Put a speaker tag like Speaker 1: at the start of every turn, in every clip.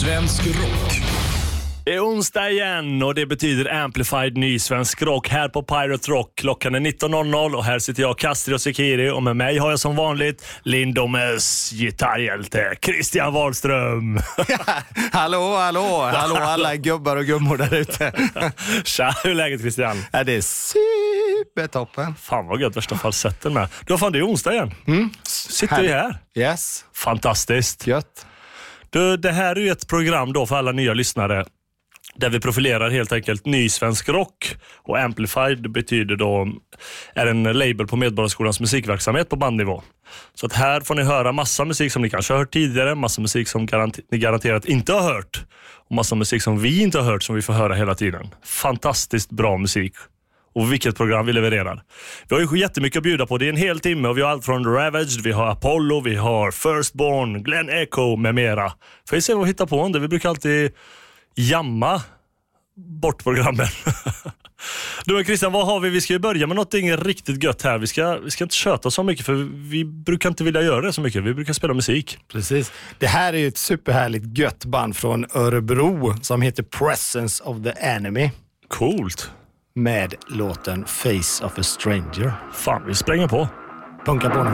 Speaker 1: Svensk rock.
Speaker 2: Det är onsdag igen och det betyder Amplified ny svensk rock här på Pirate Rock. Klockan är 19.00 och här sitter jag, Kastri och Sekiri och med mig har jag som vanligt Lindomes gitarrhjälte Christian Wahlström.
Speaker 3: hallå, hallå, hallå alla gubbar och gummor där ute.
Speaker 2: Tja, hur är läget Christian?
Speaker 3: Ja, det är supertoppen.
Speaker 2: Fan vad gött, värsta falsetten med. Du, fan det är onsdag igen. Sitter vi här.
Speaker 3: Yes,
Speaker 2: Fantastiskt.
Speaker 3: gött.
Speaker 2: Du, det här är ju ett program då för alla nya lyssnare där vi profilerar helt enkelt ny svensk rock. Och Amplified betyder då, är en label på Medborgarskolans musikverksamhet på bandnivå. Så att här får ni höra massa musik som ni kanske har hört tidigare, massa musik som garanter ni garanterat inte har hört och massa musik som vi inte har hört som vi får höra hela tiden. Fantastiskt bra musik. Och vilket program vi levererar. Vi har ju jättemycket att bjuda på. Det är en hel timme och vi har allt från Ravaged, vi har Apollo, vi har Firstborn, Glenn Echo med mera. Får vi se vad vi hittar på under. Vi brukar alltid jamma bort programmen. Du men Christian, vad har vi? Vi ska ju börja med något riktigt gött här. Vi ska, vi ska inte köta så mycket för vi brukar inte vilja göra det så mycket. Vi brukar spela musik.
Speaker 3: Precis. Det här är ju ett superhärligt gött band från Örebro som heter Presence of the Enemy
Speaker 2: Coolt.
Speaker 3: Med låten Face of a Stranger.
Speaker 2: Fan, vi spränger på.
Speaker 3: Punka på nu.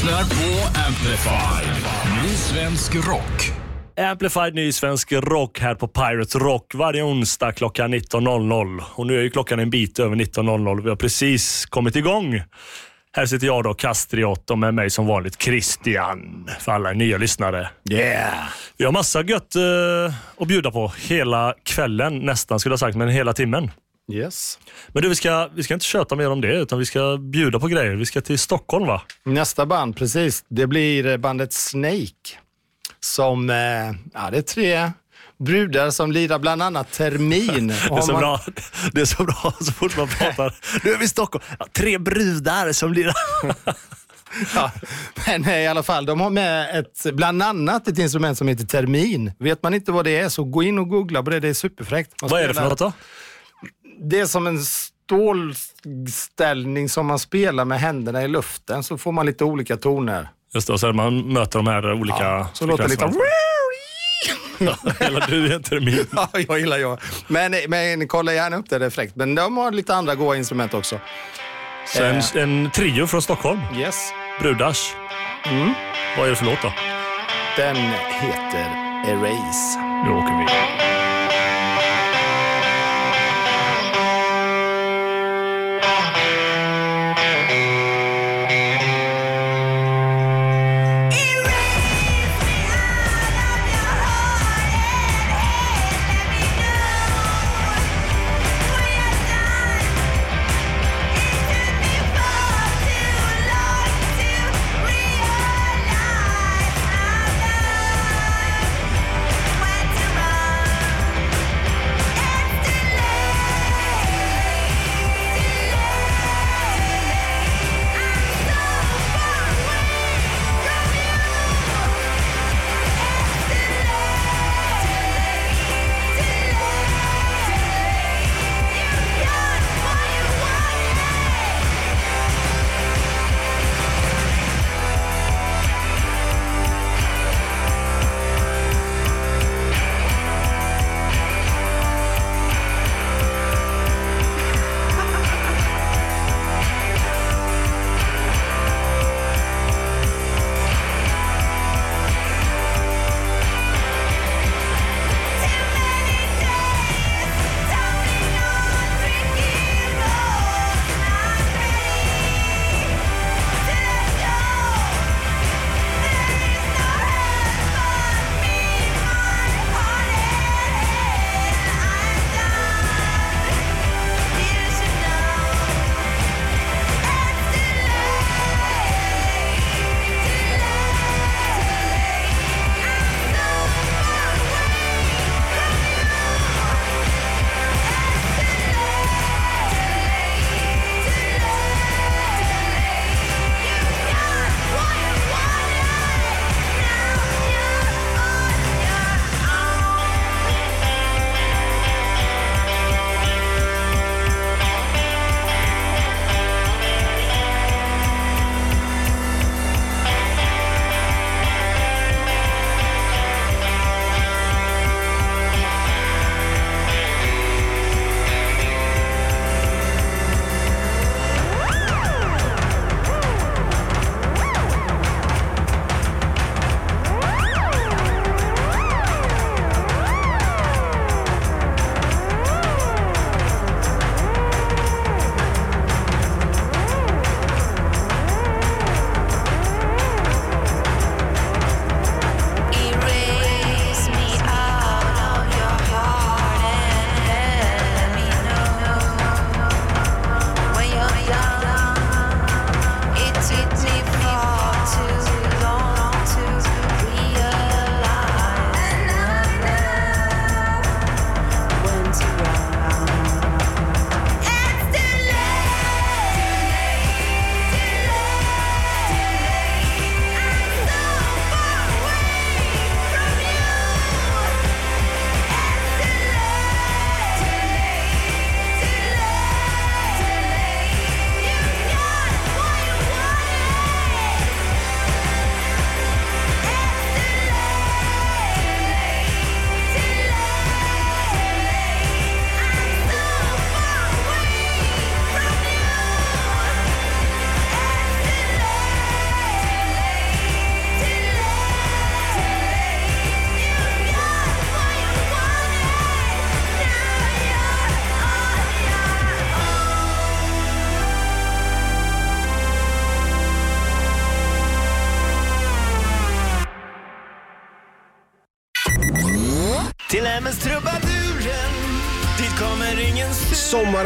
Speaker 4: Lyssnar på Amplify. Ny svensk rock.
Speaker 2: Amplified ny svensk rock här på Pirate Rock varje onsdag klockan 19.00. Och nu är ju klockan en bit över 19.00. Vi har precis kommit igång. Här sitter jag då, Kastriot, och med mig som vanligt Christian, för alla nya lyssnare.
Speaker 5: Yeah!
Speaker 2: Vi har massa gött eh, att bjuda på hela kvällen, nästan skulle jag ha sagt, men hela timmen.
Speaker 5: Yes.
Speaker 2: Men du, vi ska, vi ska inte köta mer om det, utan vi ska bjuda på grejer. Vi ska till Stockholm va?
Speaker 5: Nästa band, precis. Det blir bandet Snake. Som, eh, ja det är tre brudar som lirar bland annat Termin.
Speaker 2: Det är, så bra. det är så bra så fort man pratar. Nu är vi i Stockholm. Ja, tre brudar som lirar.
Speaker 5: Ja, men eh, i alla fall, de har med ett, bland annat ett instrument som heter termin. Vet man inte vad det är så gå in och googla på det, det är superfräckt. Man
Speaker 2: Vad är det för något då?
Speaker 5: Det är som en stålställning som man spelar med händerna i luften så får man lite olika toner.
Speaker 2: Just det, och så man möter de här olika
Speaker 5: Ja, så låter det lite...
Speaker 2: Hela du är en termin.
Speaker 5: Ja, jag gillar jag. Men, men kolla gärna upp det, det är fräckt. Men de har lite andra goa instrument också.
Speaker 2: Så en, en trio från Stockholm.
Speaker 5: Yes.
Speaker 2: Brudars.
Speaker 5: Mm.
Speaker 2: Vad är det för låt då?
Speaker 5: Den heter Erase.
Speaker 2: Nu åker vi.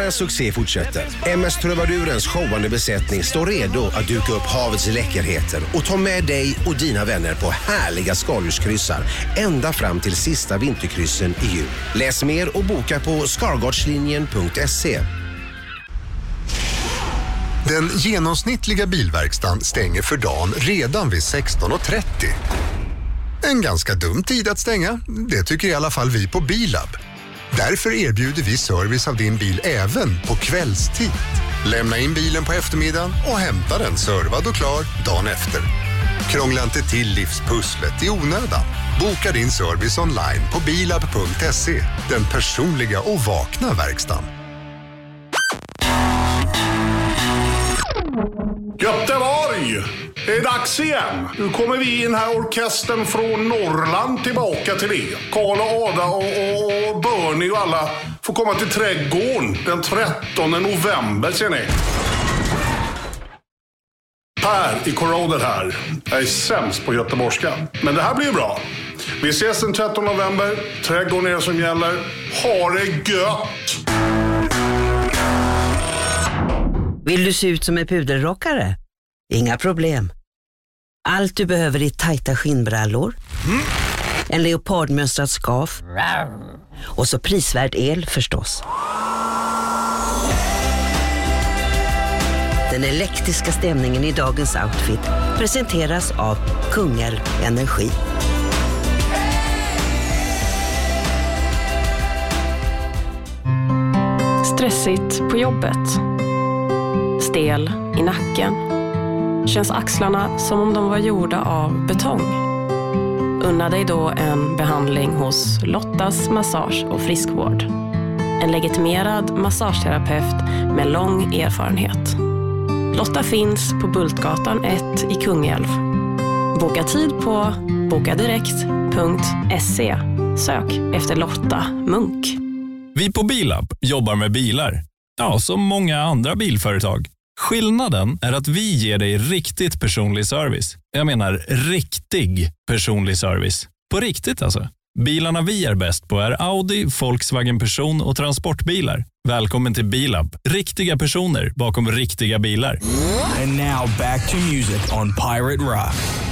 Speaker 6: Sommarens succé fortsätter. MS Trubadurens showande besättning står redo att duka upp havets läckerheter och ta med dig och dina vänner på härliga skaldjurskryssar ända fram till sista vinterkryssen i jul. Läs mer och boka på skargardslinjen.se.
Speaker 7: Den genomsnittliga bilverkstan stänger för dagen redan vid 16.30. En ganska dum tid att stänga, det tycker i alla fall vi på Bilab. Därför erbjuder vi service av din bil även på kvällstid. Lämna in bilen på eftermiddagen och hämta den servad och klar dagen efter. Krångla inte till livspusslet i onödan. Boka din service online på bilab.se. Den personliga och vakna verkstaden.
Speaker 8: Göteborg! Det är dags igen. Nu kommer vi i den här orkestern från Norrland tillbaka till er. Karl och Ada och, och, och Bernie och alla får komma till Trädgården den 13 november ser ni. Per i Corroded här. Jag är sämst på göteborgska. Men det här blir ju bra. Vi ses den 13 november. Trädgården är det som gäller. Ha det gött!
Speaker 9: Vill du se ut som en pudelrockare? Inga problem. Allt du behöver är tajta skinnbrallor, en leopardmönstrad skaf och så prisvärd el förstås. Den elektriska stämningen i dagens outfit presenteras av Kungälv Energi.
Speaker 10: Stressigt på jobbet. Stel i nacken. Känns axlarna som om de var gjorda av betong. Unna dig då en behandling hos Lottas Massage och Friskvård. En legitimerad massageterapeut med lång erfarenhet. Lotta finns på Bultgatan 1 i Kungälv. Boka tid på bokadirekt.se. Sök efter Lotta Munk.
Speaker 4: Vi på Bilab jobbar med bilar. Ja, som många andra bilföretag. Skillnaden är att vi ger dig riktigt personlig service. Jag menar riktig personlig service. På riktigt alltså. Bilarna vi är bäst på är Audi, Volkswagen Person och transportbilar. Välkommen till Bilab. Riktiga personer bakom riktiga bilar.
Speaker 3: And now back to music on Pirate Rock.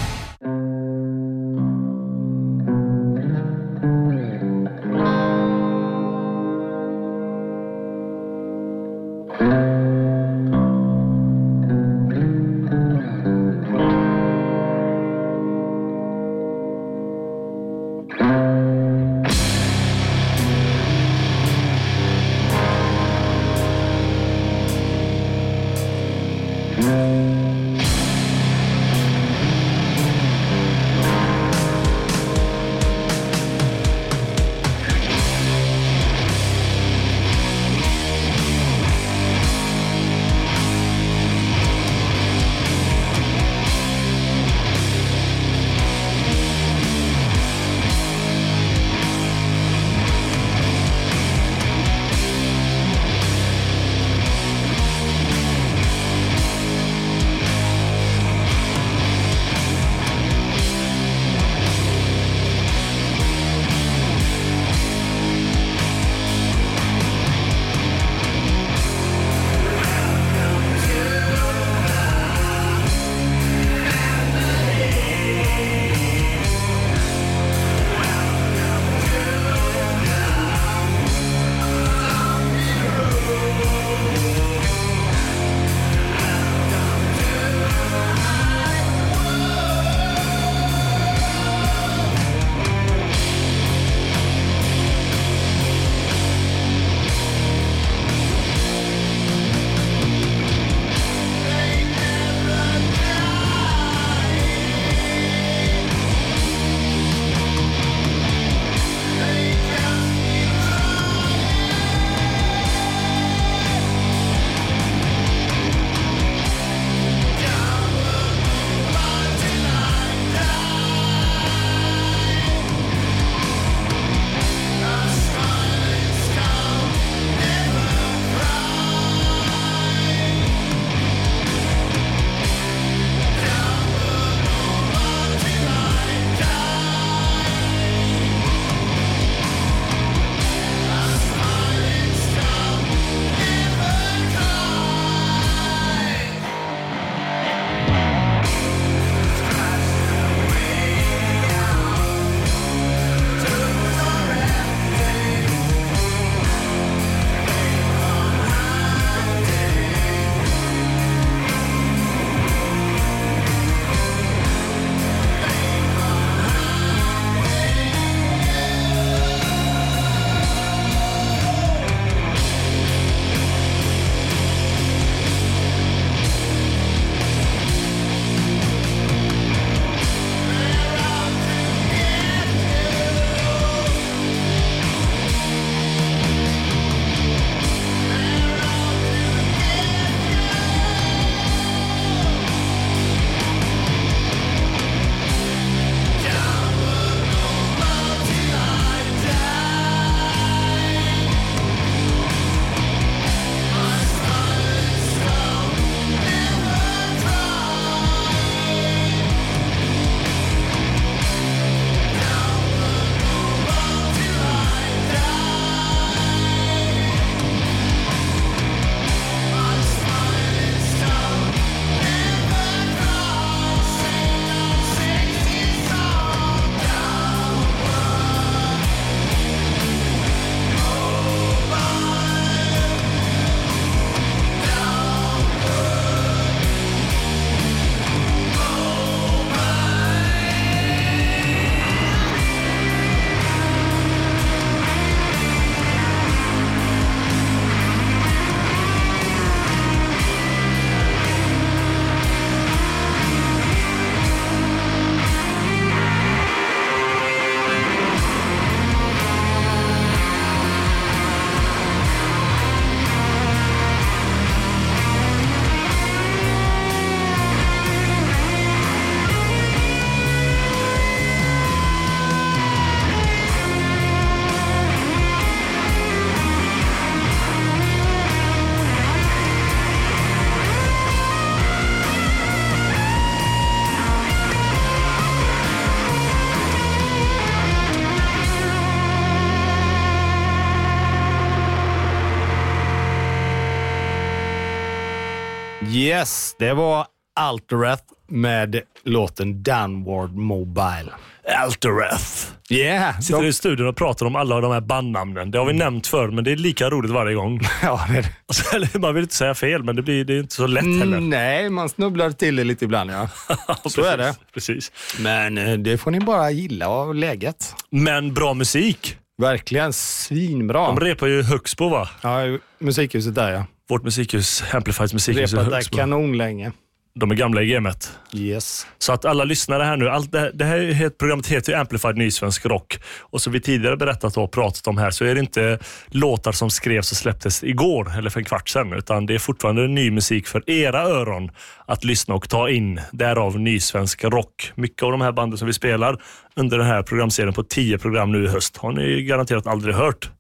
Speaker 5: Yes, det var Altereth med låten Downward Mobile.
Speaker 2: Altereth.
Speaker 5: Yeah!
Speaker 2: Sitter
Speaker 5: de-
Speaker 2: i studion och pratar om alla de här bandnamnen. Det har vi nämnt förr, men det är lika roligt varje gång.
Speaker 5: Ja, det...
Speaker 2: Alltså, man vill inte säga fel, men det, blir, det är inte så lätt heller.
Speaker 5: Mm, nej, man snubblar till det lite ibland ja. Så är det.
Speaker 2: Precis.
Speaker 5: Men eh, det får ni bara gilla av läget.
Speaker 2: Men bra musik.
Speaker 5: Verkligen svinbra.
Speaker 2: De repar ju Högsbo va?
Speaker 5: Ja, i musikhuset där ja.
Speaker 2: Vårt musikhus, Amplifieds musikhus
Speaker 5: Repat där kanon länge.
Speaker 2: De är gamla i gamet.
Speaker 5: Yes.
Speaker 2: Så att alla lyssnare här nu, allt det, här- det här är- programmet heter ju Amplified Nysvensk Rock. Och som vi tidigare berättat och pratat om här så är det inte låtar som skrevs och släpptes igår eller för en kvart sedan. Utan det är fortfarande ny musik för era öron att lyssna och ta in. Därav Nysvensk Rock. Mycket av de här banden som vi spelar under den här programserien på 10 program nu i höst har ni garanterat aldrig hört.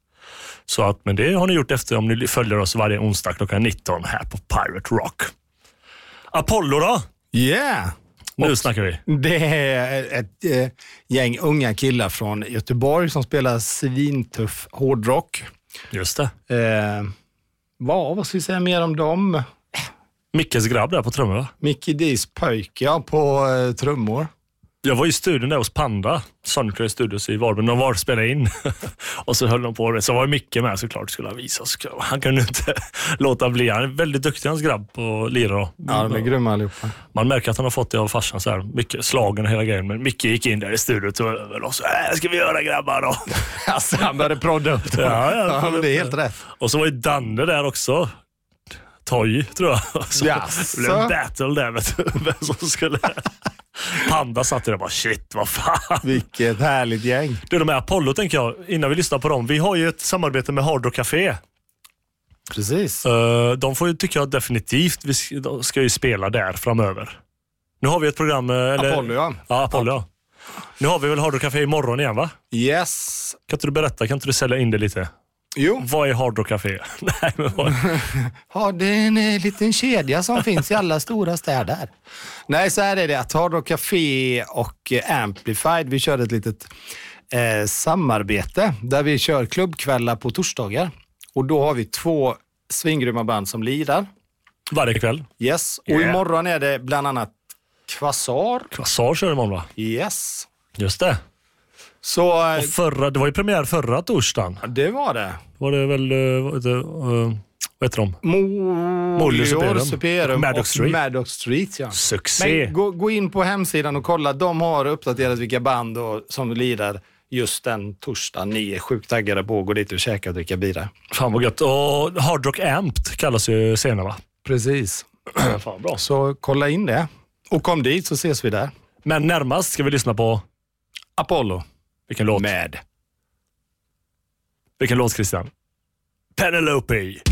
Speaker 2: Så att, men det har ni gjort efter om ni följer oss varje onsdag klockan 19 här på Pirate Rock. Apollo då?
Speaker 5: Yeah!
Speaker 2: Nu snackar vi.
Speaker 5: Det är ett eh, gäng unga killar från Göteborg som spelar svintuff hårdrock.
Speaker 2: Just det.
Speaker 5: Eh, vad, vad ska vi säga mer om dem?
Speaker 2: Mickes grabb där på trummor va?
Speaker 5: Mickey D's pojke ja, på eh, trummor.
Speaker 2: Jag var i studion där hos Panda, Sonicray Studios i Varberg, de var och spelade in. och så höll de på det. Så var Micke med såklart, skulle han visa. Han kunde inte låta bli. Han är väldigt duktig hans grabb på att lira.
Speaker 5: Ja, de är grymma allihopa.
Speaker 2: Man märker att han har fått det av farsan, så här, mycket slagen och hela grejen. Men Micke gick in där i studion och tog över och så här ska vi göra grabbar då.
Speaker 5: Alltså, han började prodda upp dem.
Speaker 2: Ja, ja,
Speaker 5: ja, det är helt rätt.
Speaker 2: Och så var ju Danne där också. Toy, tror jag. Så det blev en battle där, vet du. Vem som skulle... Panda satt där och bara shit, vad fan.
Speaker 5: Vilket härligt gäng.
Speaker 2: Du, de här Apollo tänker jag, innan vi lyssnar på dem. Vi har ju ett samarbete med Hard Rock Café.
Speaker 5: Precis.
Speaker 2: Eh, de får ju, tycker jag definitivt, vi ska, ju spela där framöver. Nu har vi ett program... eh, Eller,
Speaker 5: Apollo ja.
Speaker 2: Ja, Apollo ja. Nu har vi väl Hard Rock Café imorgon igen va?
Speaker 5: Yes.
Speaker 2: Kan inte du berätta, kan inte du sälja in det lite?
Speaker 5: Jo.
Speaker 2: Vad är Hard Rock Café? Nej, men vad...
Speaker 5: Ja, det är en eh, liten kedja som finns i alla stora städer. Nej, så här är det. Att Hard Rock Café och eh, Amplified, vi kör ett litet eh, samarbete där vi kör klubbkvällar på torsdagar. Och då har vi två svingrymma band som lirar.
Speaker 2: Varje kväll.
Speaker 5: Yes. Och
Speaker 2: Yeah.
Speaker 5: imorgon är det bland annat Quasar.
Speaker 2: Quasar kör imorgon va?
Speaker 5: Yes.
Speaker 2: Just det.
Speaker 5: Så eh,
Speaker 2: Och förra, det var ju premiär förra torsdagen.
Speaker 5: det var det.
Speaker 2: Var det väl, eh, vad heter, uh, vad heter de? Supererum Maddox
Speaker 5: och
Speaker 2: Street.
Speaker 5: Maddox Street. Ja.
Speaker 2: Succé.
Speaker 5: Men gå, gå in på hemsidan och kolla. De har uppdaterat vilka band och, som lirar just den torsdagen. Ni är sjukt taggade på att gå dit och käka och dricka bira.
Speaker 2: Fan vad gött. Och Hard Rock Amped kallas ju scenen va?
Speaker 5: Precis.
Speaker 2: Fan bra.
Speaker 5: Så kolla in det. Och kom dit så ses vi där.
Speaker 2: Men närmast ska vi lyssna på
Speaker 5: Apollo.
Speaker 2: Vilken låt?
Speaker 5: Med.
Speaker 2: Vilken låt Christian? Penelope.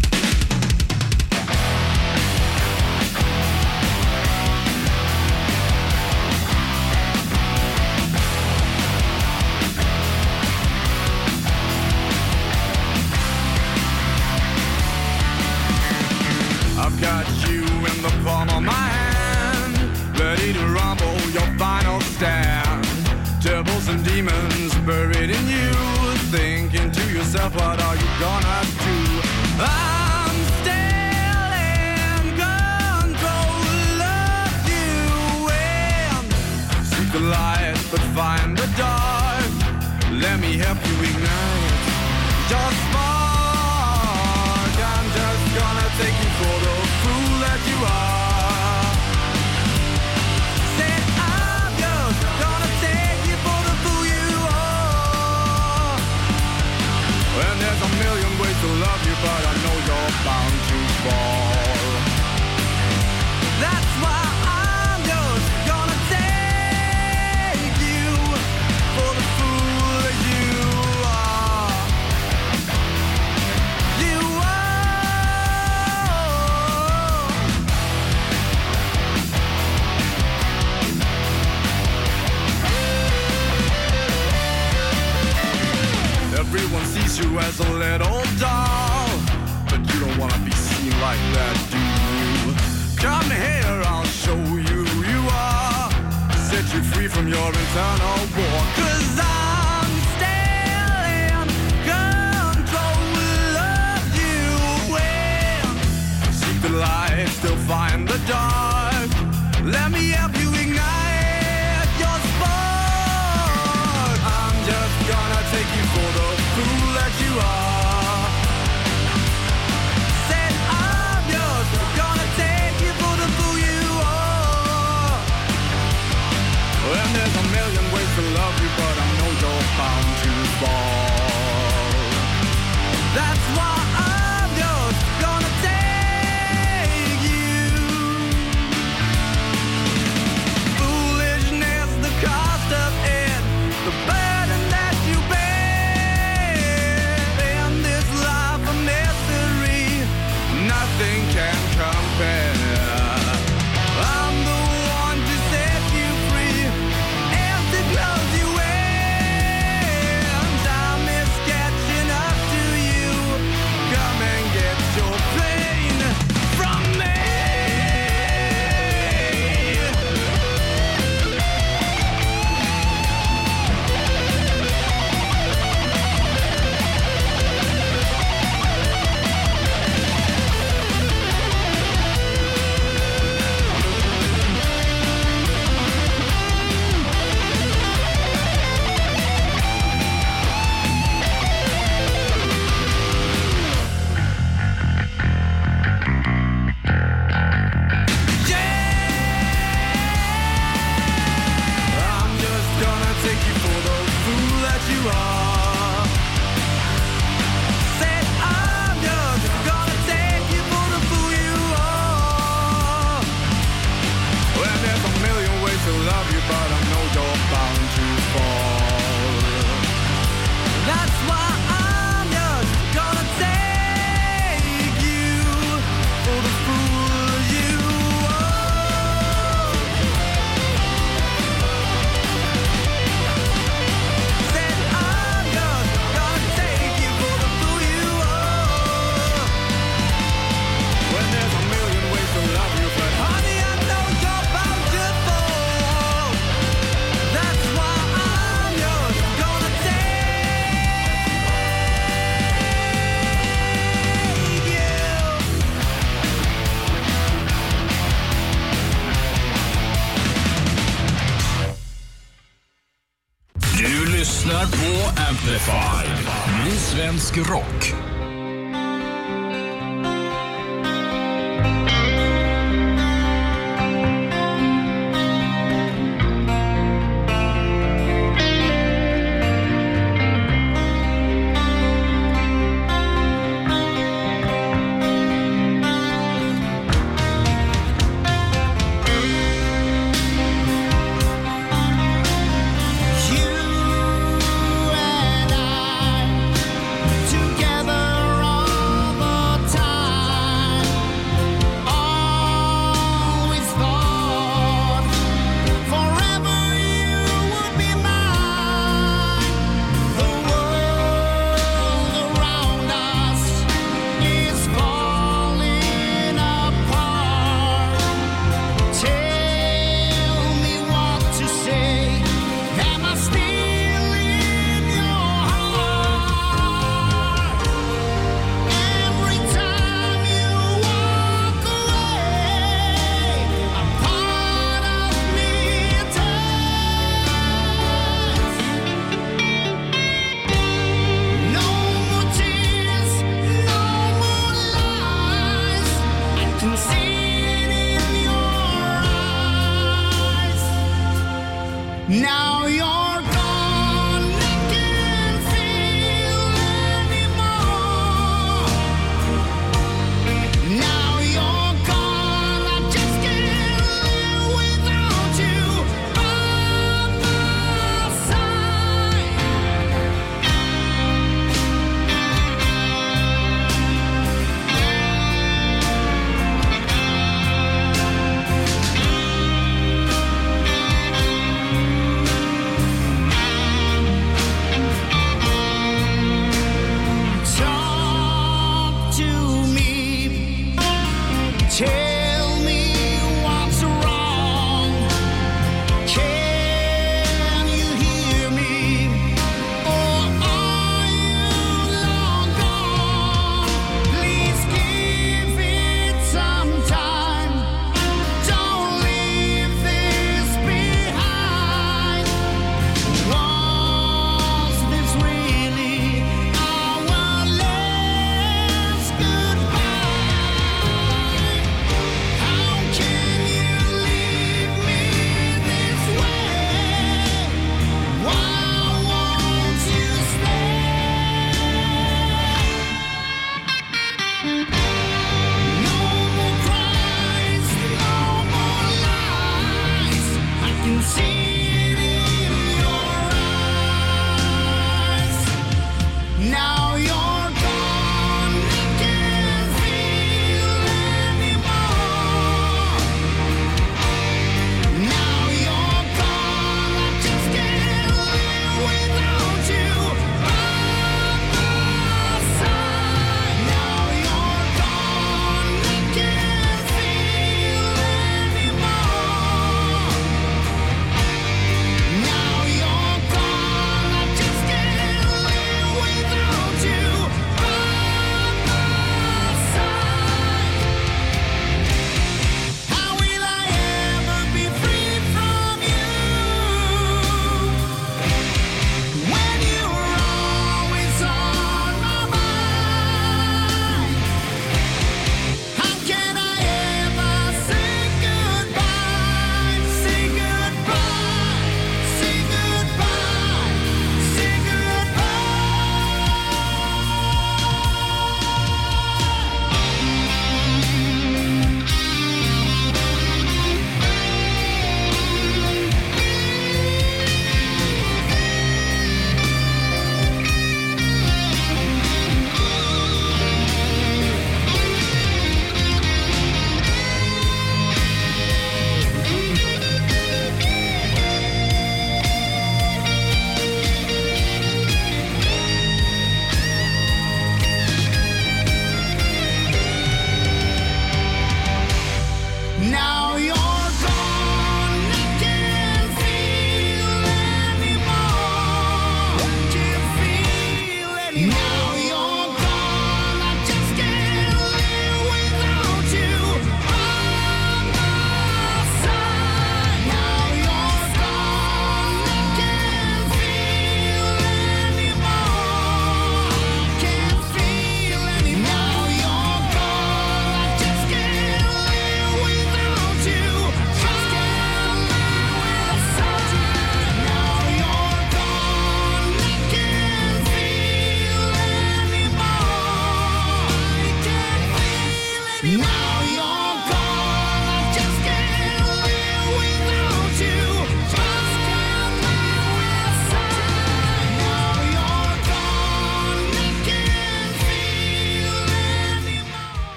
Speaker 11: There's a million ways to love you, but I know you're bound to fall. That's why.
Speaker 12: Svensk rock.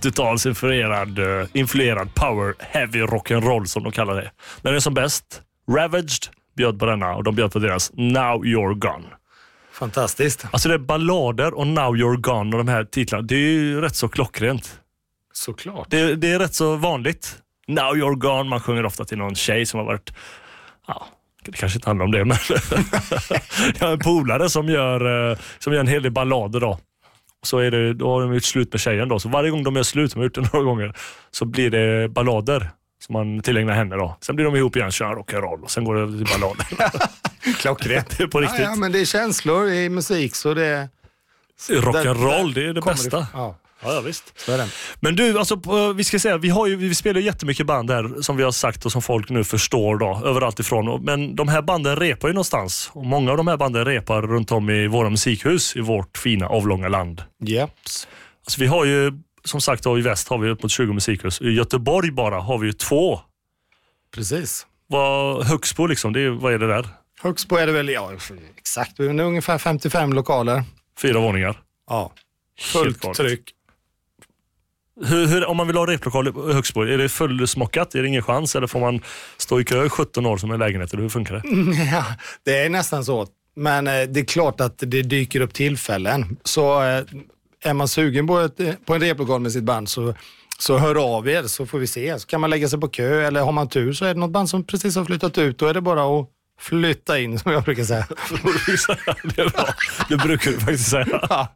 Speaker 2: 80-tals influerad, eh, influerad power heavy rock'n'roll som de kallar det. När den är som bäst, Ravaged bjöd på denna och de bjöd på deras Now You're Gone.
Speaker 5: Fantastiskt.
Speaker 2: Alltså det är ballader och Now You're Gone och de här titlarna. Det är ju rätt så klockrent.
Speaker 5: Såklart.
Speaker 2: Det, det är rätt så vanligt. Now You're Gone, man sjunger ofta till någon tjej som har varit ja, det kanske inte handlar om det, men jag har en polare som gör, eh, som gör en hel del ballader. Då. Så är det, då har de gjort slut med tjejen. Då. Så varje gång de gör slut, de har gjort det några gånger, så blir det ballader som man tillägnar henne. Då. Sen blir de ihop igen, kör rock'n'roll och sen går det över till ballader.
Speaker 5: Klockrent.
Speaker 2: det är på riktigt.
Speaker 5: Ja, ja, men det är känslor i musik så det...
Speaker 2: Rock'n'roll, det är det bästa.
Speaker 5: Ja,
Speaker 2: Ja, ja, visst.
Speaker 5: så är det.
Speaker 2: Men du, alltså, på- vi ska säga, vi, har ju, vi spelar ju jättemycket band här som vi har sagt och som folk nu förstår då, överallt ifrån. Men de här banden repar ju någonstans och många av de här banden repar runt om i våra musikhus i vårt fina avlånga land.
Speaker 5: Jeps.
Speaker 2: Alltså, vi har ju, som sagt, då, i väst har vi upp mot 20 musikhus. I Göteborg bara har vi ju två.
Speaker 5: Precis.
Speaker 2: Vad, Högsbo liksom, det vad är det där?
Speaker 5: Högst på är det väl, ja exakt, det är ungefär 55 lokaler.
Speaker 2: Fyra våningar.
Speaker 5: Ja. Fullt tryck.
Speaker 2: Hur, hur, om man vill ha replokal i Högsbo, är det fullsmockat? Är det ingen chans? Eller får man stå i kö i 17 år som en lägenhet? Eller hur funkar det?
Speaker 5: Ja, det är nästan så. Men eh, det är klart att det dyker upp tillfällen. Så eh, är man sugen på, ett, eh, på en replokal med sitt band så, så hör av er så får vi se. Så kan man lägga sig på kö eller har man tur så är det något band som precis har flyttat ut. Då är det bara att flytta in som jag brukar säga.
Speaker 2: det bra. Det brukar du faktiskt säga.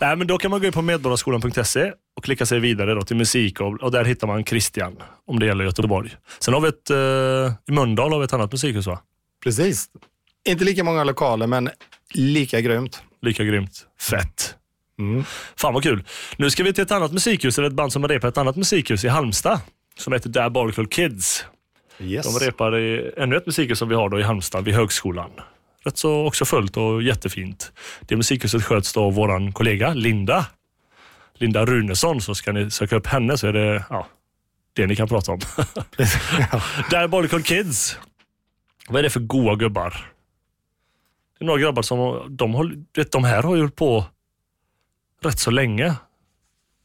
Speaker 2: Nej, men då kan man gå in på medborgarskolan.se och klicka sig vidare då till musik och, och där hittar man Christian om det gäller Göteborg. Sen har vi ett, eh, i Mölndal har vi ett annat musikhus va?
Speaker 5: Precis. Inte lika många lokaler men lika grymt.
Speaker 2: Lika grymt. Fett.
Speaker 5: Mm.
Speaker 2: Fan vad kul. Nu ska vi till ett annat musikhus, eller ett band som repar ett annat musikhus i Halmstad. Som heter Diabolical Kids.
Speaker 5: Yes.
Speaker 2: De repar i ännu ett musikhus som vi har då i Halmstad vid högskolan. Rätt så också fullt och jättefint. Det musikhuset sköts då av vår kollega Linda. Linda Runesson, så ska ni söka upp henne så är det ja, det ni kan prata om. Diabolical Kids. Vad är det för goa gubbar? Det är några grabbar som, de, vet, de här har ju på rätt så länge.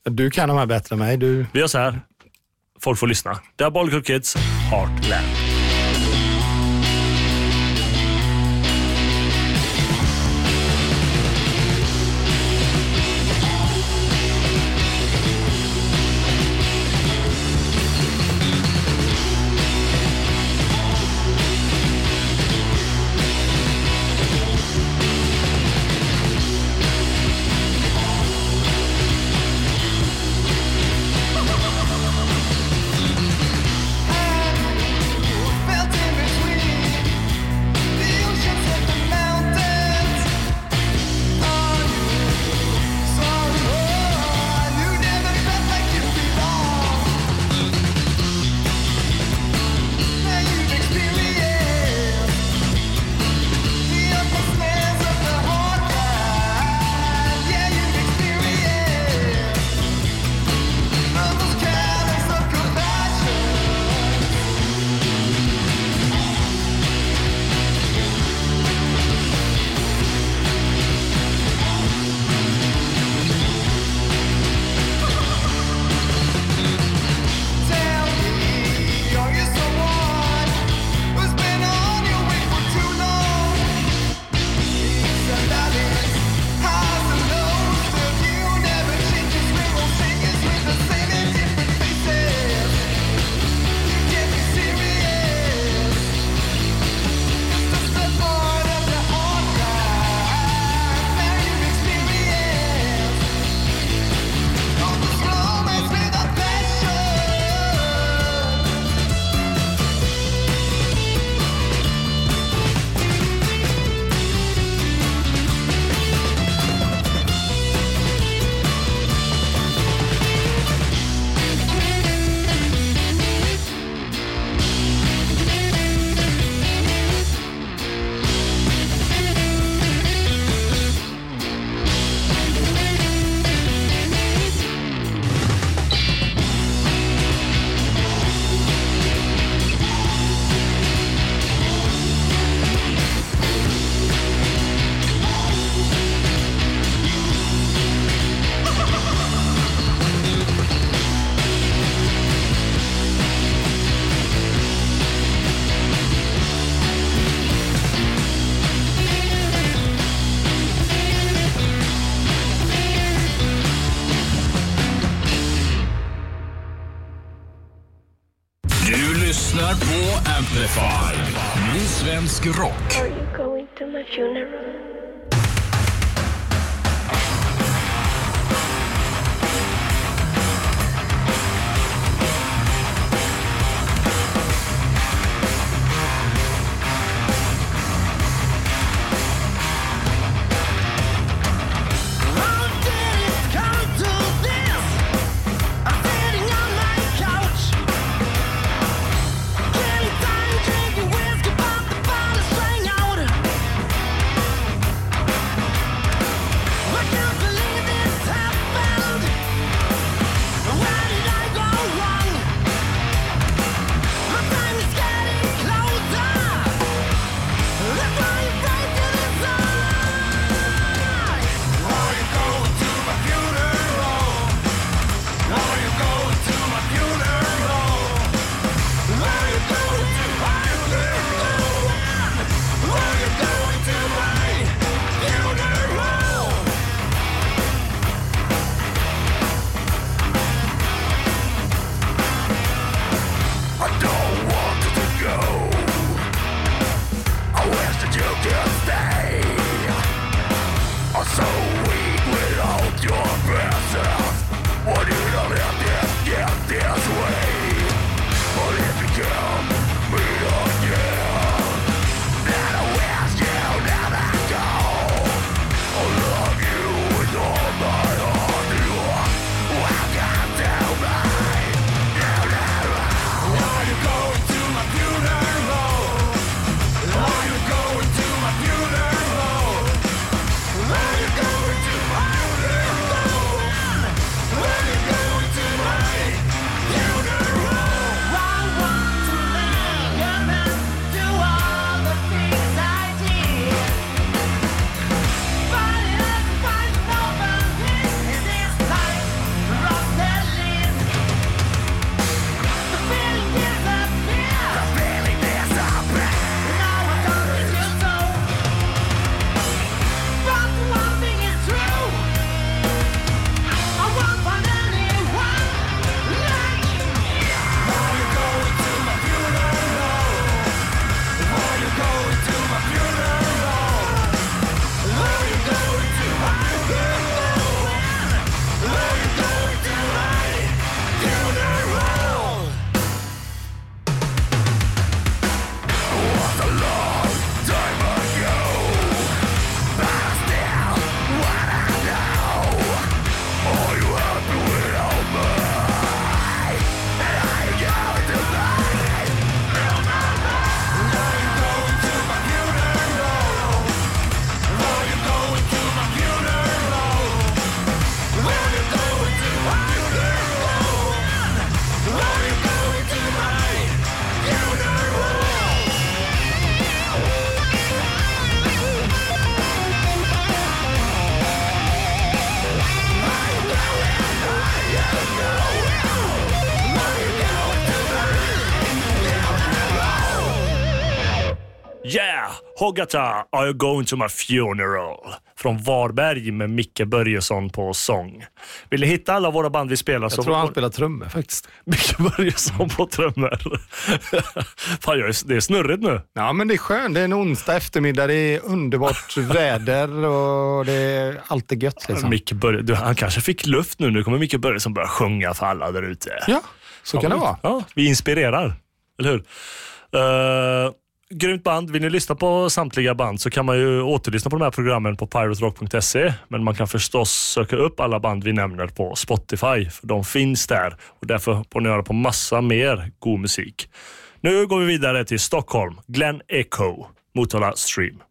Speaker 5: Du kan de här bättre än mig. Du...
Speaker 2: Vi gör så här. Folk får lyssna. Diabolical Kids, Heartland. Yeah! Hogata, Are you going to my funeral? Från Varberg med Micke Börjesson på sång. Vill ni hitta alla våra band vi spelar
Speaker 5: Jag
Speaker 2: så...
Speaker 5: tror han spelar trummor faktiskt.
Speaker 2: Micke Börjesson på trummor. Fan, jag är, det är snurrigt nu.
Speaker 5: Ja, men det är skönt. Det är en onsdag eftermiddag. Det är underbart väder och det är alltid gött. Liksom.
Speaker 2: Micke Börje, du, han kanske fick luft nu. Nu kommer Micke Börjesson börja sjunga för alla där ute.
Speaker 5: Ja, så kan det vara.
Speaker 2: Ja, vi inspirerar. Eller hur? Uh, grymt band. Vill ni lyssna på samtliga band så kan man ju återlyssna på de här programmen på piraterock.se. Men man kan förstås söka upp alla band vi nämner på Spotify. För de finns där och därför får ni höra på massa mer god musik. Nu går vi vidare till Stockholm. Glenn Echo, Motala Stream.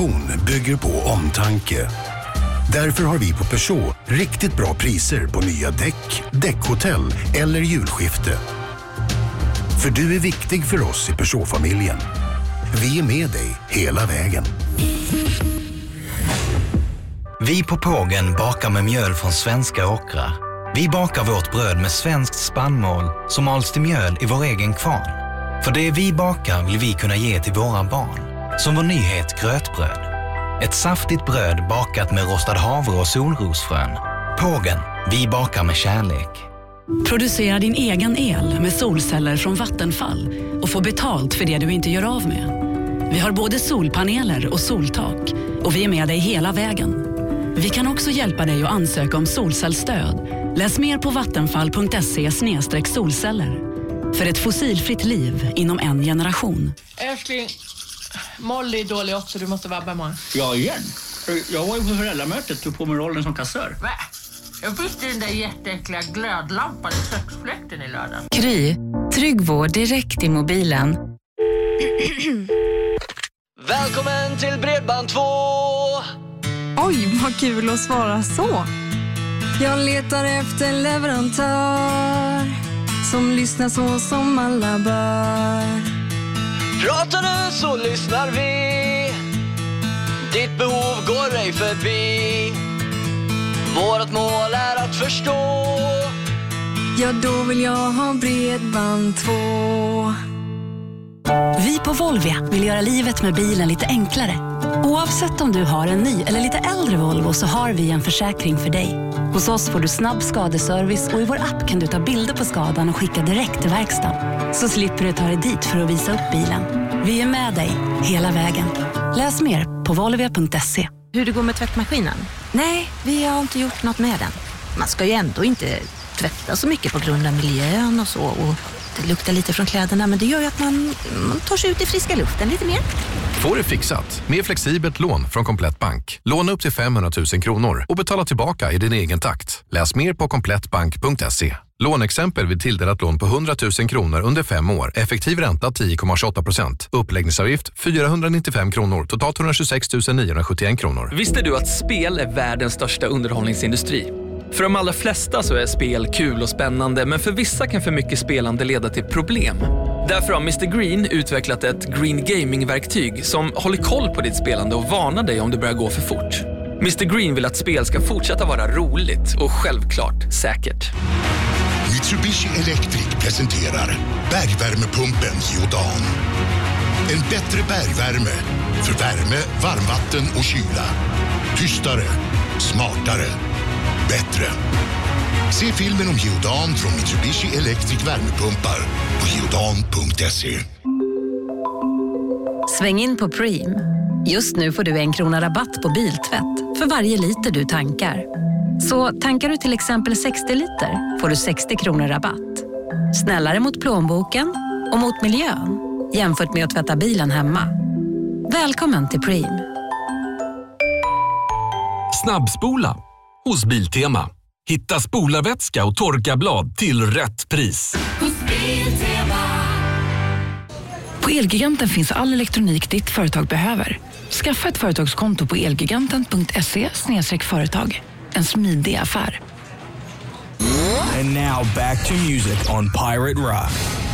Speaker 13: Innovation bygger på omtanke. Därför har vi på Peugeot riktigt bra priser på nya däck, däckhotell eller julskifte. För du är viktig för oss i Peugeot-familjen. Vi är med dig hela vägen.
Speaker 14: Vi på Pågen bakar med mjöl från svenska åkrar. Vi bakar vårt bröd med svenskt spannmål som mals till mjöl i vår egen kvarn. För det vi bakar vill vi kunna ge till våra barn. Som vår nyhet grötbröd. Ett saftigt bröd bakat med rostad havre och solrosfrön. Pågen. Vi bakar med kärlek.
Speaker 15: Producera din egen el med solceller från Vattenfall och få betalt för det du inte gör av med. Vi har både solpaneler och soltak och vi är med dig hela vägen. Vi kan också hjälpa dig att ansöka om solcellsstöd. Läs mer på vattenfall.se solceller. För ett fossilfritt liv inom en generation.
Speaker 16: Älskling, Molly är dålig också. Du måste vabba imorgon.
Speaker 17: Ja, igen. Jag var ju på föräldramötet tog på mig rollen som kassör.
Speaker 16: Va? Jag fick den där jätteäckliga glödlampan i köksfläkten i lördags.
Speaker 18: Kry, trygg vård direkt i mobilen.
Speaker 19: Välkommen till Bredband2!
Speaker 20: Oj, vad kul att svara så. Jag letar efter leverantör som lyssnar så som alla bör.
Speaker 19: Pratar du så lyssnar vi. Ditt behov går ej förbi. Vårt mål är att förstå.
Speaker 20: Ja, då vill jag ha Bredband2.
Speaker 15: Vi på Volvia vill göra livet med bilen lite enklare. Oavsett om du har en ny eller lite äldre Volvo så har vi en försäkring för dig. Hos oss får du snabb skadeservice och i vår app kan du ta bilder på skadan och skicka direkt till verkstaden. Så slipper du ta dig dit för att visa upp bilen. Vi är med dig hela vägen. Läs mer på volvia.se.
Speaker 21: Hur det går med tvättmaskinen? Nej, vi har inte gjort något med den. Man ska ju ändå inte tvätta så mycket på grund av miljön och så. Och det luktar lite från kläderna, men det gör ju att man, man tar sig ut i friska luften lite mer.
Speaker 22: Få det fixat med flexibelt lån från Komplett Bank. Låna upp till 500 000 kronor och betala tillbaka i din egen takt. Läs mer på komplettbank.se. Lånexempel vid tilldelat lån på 100 000 kronor under fem år. Effektiv ränta 10,28 procent. Uppläggningsavgift 495 kronor. Totalt 126 971 kronor.
Speaker 23: Visste du att spel är världens största underhållningsindustri? För de allra flesta så är spel kul och spännande, men för vissa kan för mycket spelande leda till problem. Därför har Mr Green utvecklat ett Green Gaming-verktyg som håller koll på ditt spelande och varnar dig om det börjar gå för fort. Mr Green vill att spel ska fortsätta vara roligt och självklart säkert.
Speaker 24: Mitsubishi Electric presenterar bergvärmepumpen Geodan. En bättre bergvärme för värme, varmvatten och kyla. Tystare, smartare, bättre. Se filmen om Geodan från Mitsubishi Electric värmepumpar på geodan.se.
Speaker 18: Sväng in på Preem. Just nu får du en krona rabatt på biltvätt för varje liter du tankar. Så tankar du till exempel 60 liter får du 60 kronor rabatt. Snällare mot plånboken och mot miljön jämfört med att tvätta bilen hemma. Välkommen till Preem.
Speaker 1: Snabbspola hos Biltema. Hitta spolarvätska och torkarblad till rätt pris.
Speaker 15: På Elgiganten finns all elektronik ditt företag behöver. Skaffa ett företagskonto på elgiganten.se företag. En smidig affär.
Speaker 3: And now back to music on Pirate Rock.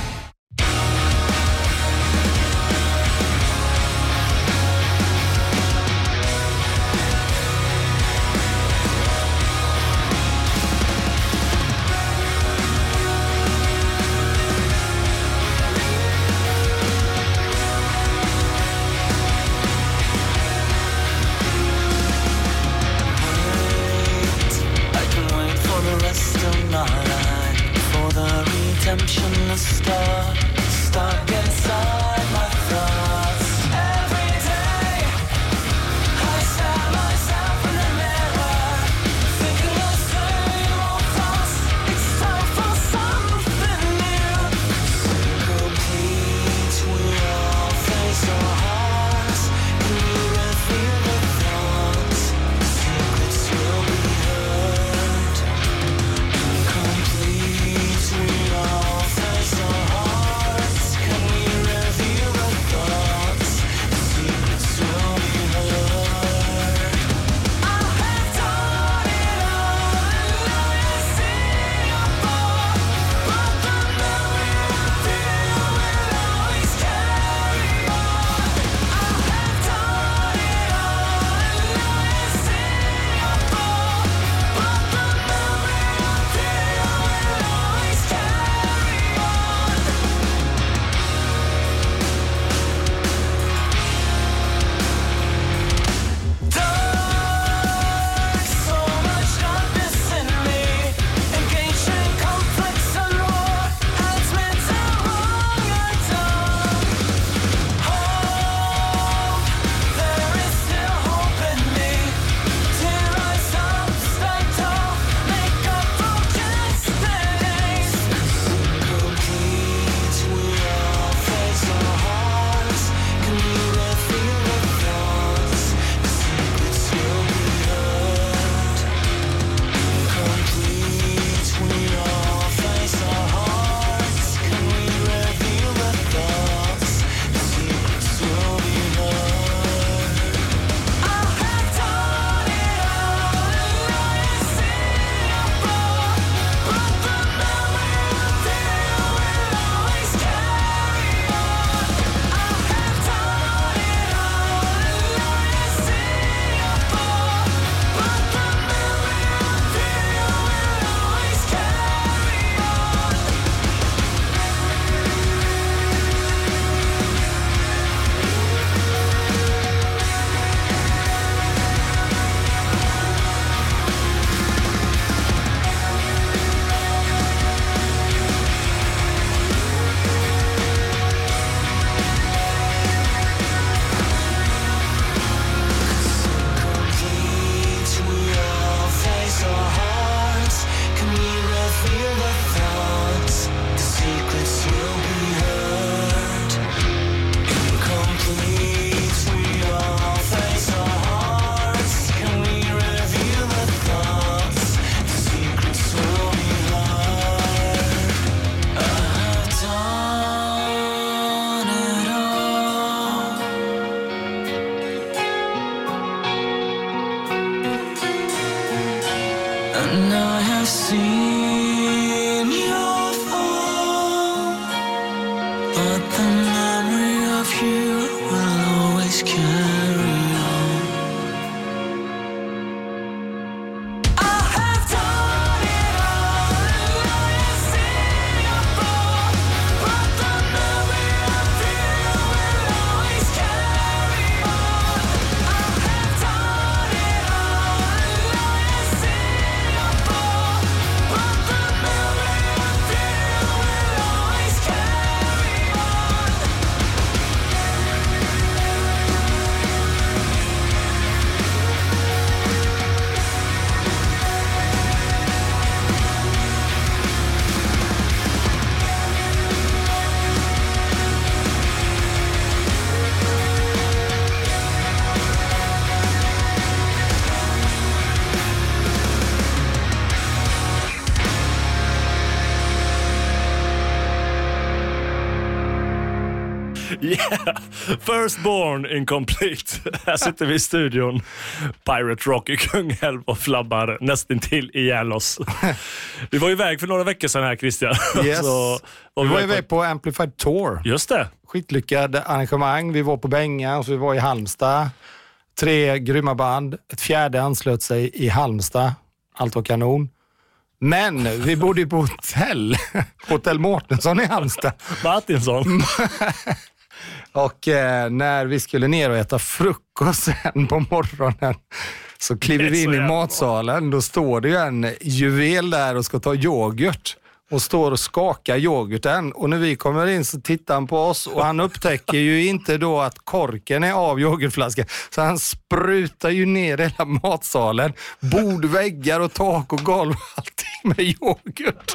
Speaker 2: Firstborn incomplete. Här sitter vi i studion. Pirate Rock i Kungälv och flabbar nästintill ihjäl oss. Vi var iväg för några veckor sedan här Christian.
Speaker 5: Yes.
Speaker 2: Så var
Speaker 5: Vi var
Speaker 2: iväg
Speaker 5: iväg på Amplified Tour.
Speaker 2: Just det.
Speaker 5: Skitlyckad arrangemang. Vi var på Benga och vi var i Halmstad. Tre grymma band. Ett fjärde anslöt sig i Halmstad. Allt var kanon. Men vi bodde ju på hotell. Hotell Mårtensson i Halmstad.
Speaker 2: Martinsson.
Speaker 5: Och eh, när vi skulle ner och äta frukost sen på morgonen så kliver vi in i matsalen. Då står det ju en juvel där och ska ta yoghurt och står och skakar yoghurten. Och när vi kommer in så tittar han på oss och han upptäcker ju inte då att korken är av yoghurtflaskan. Så han sprutar ju ner hela matsalen. Bord, väggar och tak och golv. Allting med yoghurt.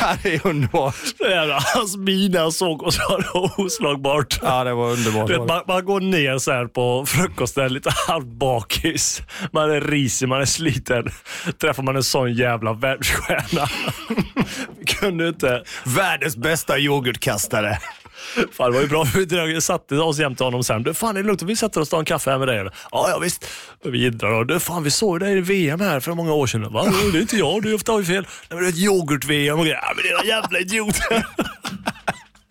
Speaker 5: Ja, det är underbart.
Speaker 2: Så jävla, hans min när han såg oss var det oslagbart.
Speaker 5: Ja, det var underbart.
Speaker 2: Vet, Man, man går ner så här på frukosten lite halvbakis. Man är risig, man är sliten. Träffar man en sån jävla världsstjärna. Vi kunde inte...
Speaker 5: Världens bästa yoghurtkastare.
Speaker 2: Fan, det var ju bra. Vi drog- satte oss jämte honom sen. Du, fan är det lugnt? om Vi sätter oss och tar en kaffe här med dig. eller? Ja, ja visst. Och vi jiddrar och du, fan vi såg dig i VM här för många år sedan. Va? Det är inte jag, du har ju fel. Nej, men det är ett yoghurt-VM och grejer. Ja, men det är jävla idiot.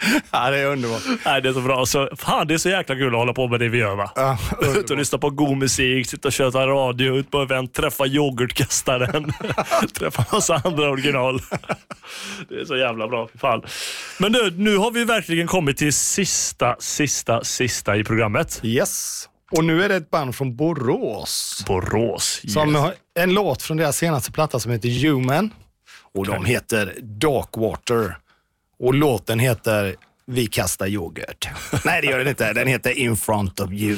Speaker 5: Ja, det är underbart.
Speaker 2: Nej, det är så bra. Så, fan, det är så jäkla kul att hålla på med det vi gör va?
Speaker 5: Ja,
Speaker 2: ut och lyssna på god musik, sitta och köta radio, ut på event, träffa yoghurtkastaren, träffa massa andra original. Det är så jävla bra. Fan. Men du, nu har vi verkligen kommit till sista, sista, sista i programmet.
Speaker 5: Yes. Och nu är det ett band från Borås.
Speaker 2: Borås,
Speaker 5: Som
Speaker 2: yes.
Speaker 5: har en låt från deras senaste platta som heter Human. Och de heter Darkwater. Och låten heter Vi kastar yoghurt. Nej, det gör den inte. Den heter In front of you.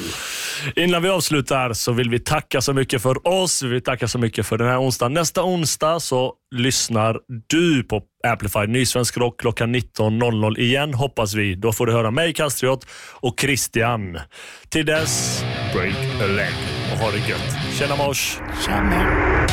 Speaker 2: Innan vi avslutar så vill vi tacka så mycket för oss. Vi vill tacka så mycket för den här onsdagen. Nästa onsdag så lyssnar du på Amplified Nysvensk Rock klockan 19.00 igen, hoppas vi. Då får du höra mig, Kastriot, och Christian. Till dess, break a leg och ha det gött. Tjena mors!
Speaker 5: Tjena!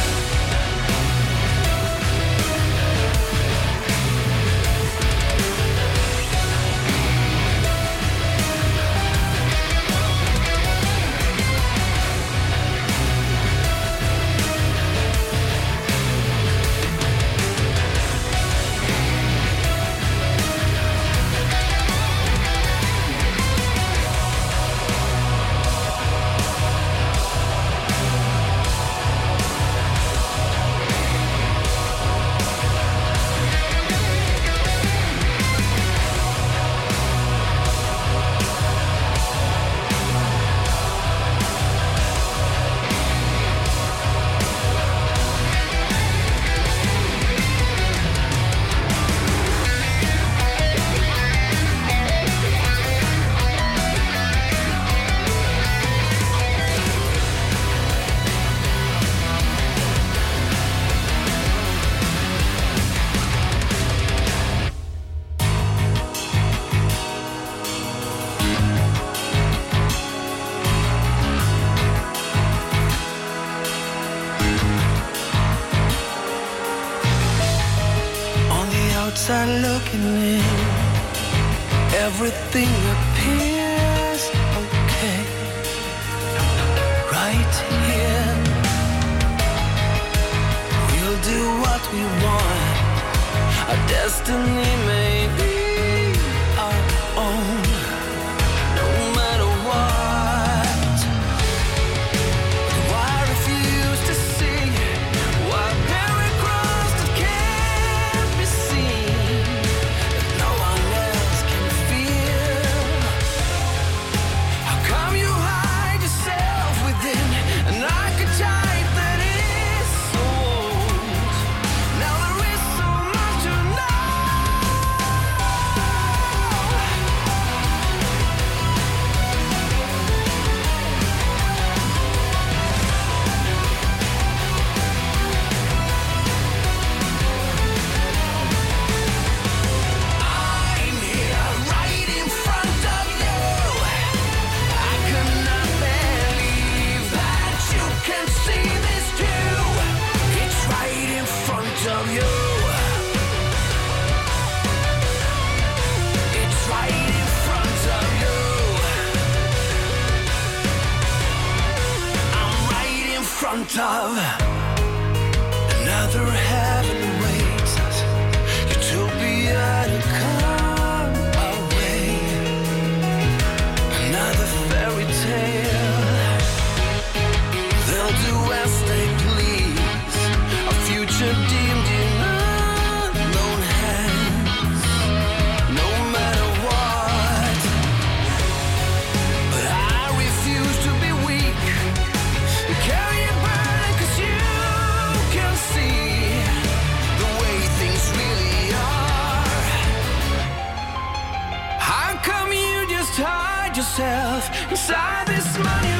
Speaker 3: Outside looking in, everything appears okay. Right here, we'll do what we want. Our destiny may inside this monumental